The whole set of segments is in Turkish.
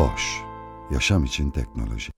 Boş, yaşam için teknoloji.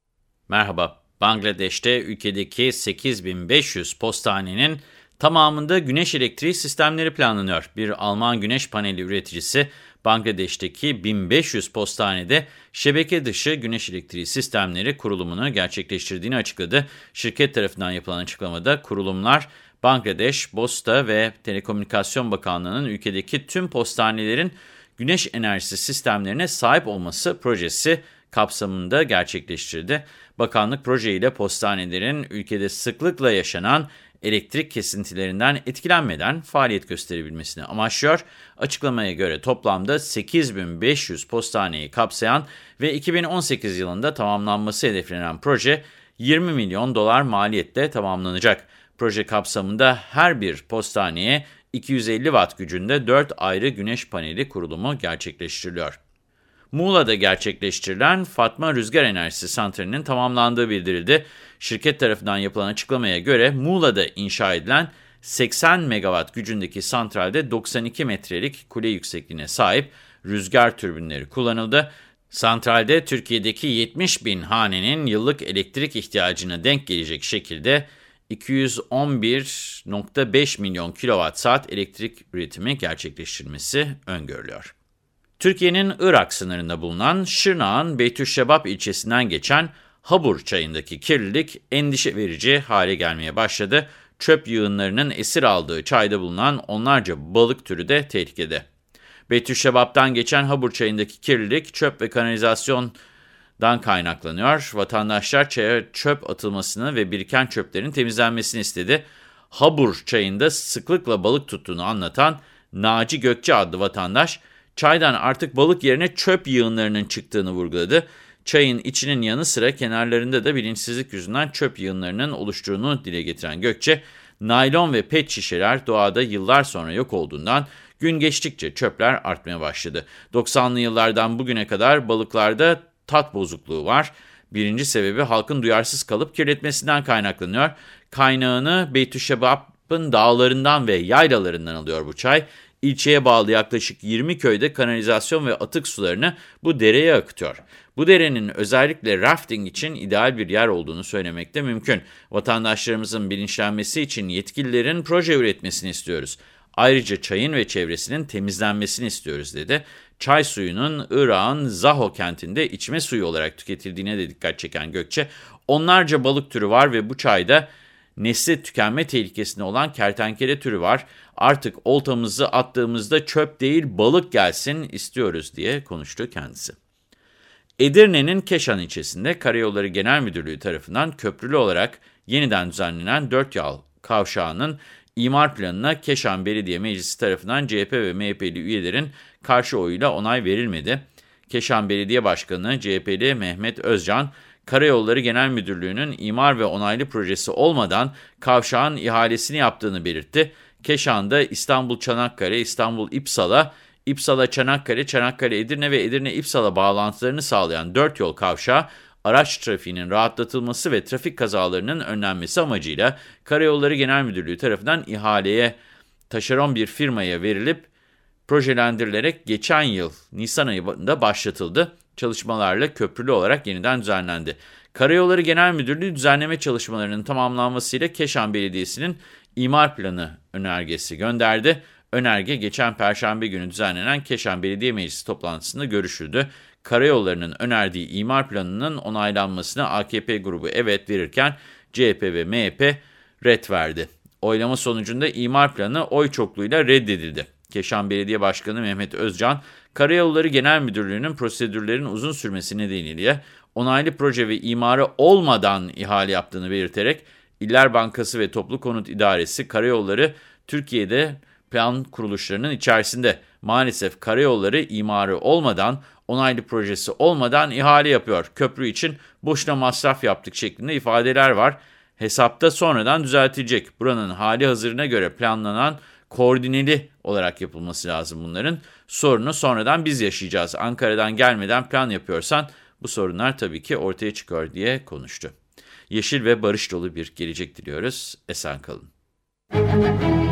Merhaba, Bangladeş'te ülkedeki 8500 postanenin tamamında güneş elektriği sistemleri planlanıyor. Bir Alman güneş paneli üreticisi Bangladeş'teki 1500 postanede şebeke dışı güneş elektriği sistemleri kurulumunu gerçekleştirdiğini açıkladı. Şirket tarafından yapılan açıklamada kurulumlar Bangladeş, Posta ve Telekomünikasyon Bakanlığı'nın ülkedeki tüm postanelerin güneş enerjisi sistemlerine sahip olması projesi kapsamında gerçekleştirdi. Bakanlık projeyle postanelerin ülkede sıklıkla yaşanan elektrik kesintilerinden etkilenmeden faaliyet gösterebilmesini amaçlıyor. Açıklamaya göre toplamda 8500 postaneyi kapsayan ve 2018 yılında tamamlanması hedeflenen proje 20 milyon dolar maliyetle tamamlanacak. Proje kapsamında her bir postaneye 250 watt gücünde 4 ayrı güneş paneli kurulumu gerçekleştiriliyor. Muğla'da gerçekleştirilen Fatma Rüzgar Enerjisi Santrali'nin tamamlandığı bildirildi. Şirket tarafından yapılan açıklamaya göre Muğla'da inşa edilen 80 megawatt gücündeki santralde 92 metrelik kule yüksekliğine sahip rüzgar türbinleri kullanıldı. Santralde Türkiye'deki 70 bin hanenin yıllık elektrik ihtiyacına denk gelecek şekilde 211.5 milyon kilowatt saat elektrik üretimi gerçekleştirilmesi öngörülüyor. Türkiye'nin Irak sınırında bulunan Şırnak'ın Beytüşşebap ilçesinden geçen Habur çayındaki kirlilik endişe verici hale gelmeye başladı. Çöp yığınlarının esir aldığı çayda bulunan onlarca balık türü de tehlikede. Beytüşşebap'tan geçen Habur çayındaki kirlilik çöp ve kanalizasyondan kaynaklanıyor. Vatandaşlar çaya çöp atılmasını ve biriken çöplerin temizlenmesini istedi. Habur çayında sıklıkla balık tuttuğunu anlatan Naci Gökçe adlı vatandaş, çaydan artık balık yerine çöp yığınlarının çıktığını vurguladı. Çayın içinin yanı sıra kenarlarında da bilinçsizlik yüzünden çöp yığınlarının oluştuğunu dile getiren Gökçe, naylon ve pet şişeler doğada yıllar sonra yok olduğundan gün geçtikçe çöpler artmaya başladı. 90'lı yıllardan bugüne kadar balıklarda tat bozukluğu var. Birinci sebebi halkın duyarsız kalıp kirletmesinden kaynaklanıyor. Kaynağını Beytüşşebap'ın dağlarından ve yaylalarından alıyor bu çay. İlçeye bağlı yaklaşık 20 köyde kanalizasyon ve atık sularını bu dereye akıtıyor. Bu derenin özellikle rafting için ideal bir yer olduğunu söylemek de mümkün. Vatandaşlarımızın bilinçlenmesi için yetkililerin proje üretmesini istiyoruz. Ayrıca çayın ve çevresinin temizlenmesini istiyoruz dedi. Çay suyunun Irak'ın Zaho kentinde içme suyu olarak tüketildiğine de dikkat çeken Gökçe, onlarca balık türü var ve bu çayda nesli tükenme tehlikesinde olan kertenkele türü var. Artık oltamızı attığımızda çöp değil balık gelsin istiyoruz diye konuştu kendisi. Edirne'nin Keşan ilçesinde Karayolları Genel Müdürlüğü tarafından köprülü olarak yeniden düzenlenen 4 yol kavşağının imar planına Keşan Belediye Meclisi tarafından CHP ve MHP'li üyelerin karşı oyuyla onay verilmedi. Keşan Belediye Başkanı CHP'li Mehmet Özcan, Karayolları Genel Müdürlüğü'nün imar ve onaylı projesi olmadan kavşağın ihalesini yaptığını belirtti. Keşan'da İstanbul Çanakkale, İstanbul İpsala, İpsala Çanakkale, Çanakkale Edirne ve Edirne İpsala bağlantılarını sağlayan 4 yol kavşağı, araç trafiğinin rahatlatılması ve trafik kazalarının önlenmesi amacıyla Karayolları Genel Müdürlüğü tarafından ihaleye taşeron bir firmaya verilip projelendirilerek geçen yıl Nisan ayında başlatıldı. Çalışmalarla köprülü olarak yeniden düzenlendi. Karayolları Genel Müdürlüğü düzenleme çalışmalarının tamamlanmasıyla Keşan Belediyesi'nin imar planı önergesi gönderdi. Önerge geçen Perşembe günü düzenlenen Keşan Belediye Meclisi toplantısında görüşüldü. Karayolları'nın önerdiği imar planının onaylanmasına AKP grubu evet verirken CHP ve MHP red verdi. Oylama sonucunda imar planı oy çokluğuyla reddedildi. Keşan Belediye Başkanı Mehmet Özcan, Karayolları Genel Müdürlüğü'nün prosedürlerin uzun sürmesi nedeniyle onaylı proje ve imarı olmadan ihale yaptığını belirterek İller Bankası ve Toplu Konut İdaresi Karayolları Türkiye'de plan kuruluşlarının içerisinde. Maalesef karayolları imarı olmadan, onaylı projesi olmadan ihale yapıyor. Köprü için boşuna masraf yaptık şeklinde ifadeler var. Hesapta sonradan düzeltilecek. Buranın hali hazırına göre planlanan koordineli olarak yapılması lazım bunların. Sorunu sonradan biz yaşayacağız. Ankara'dan gelmeden plan yapıyorsan bu sorunlar tabii ki ortaya çıkıyor diye konuştu. Yeşil ve barış dolu bir gelecek diliyoruz. Esen kalın.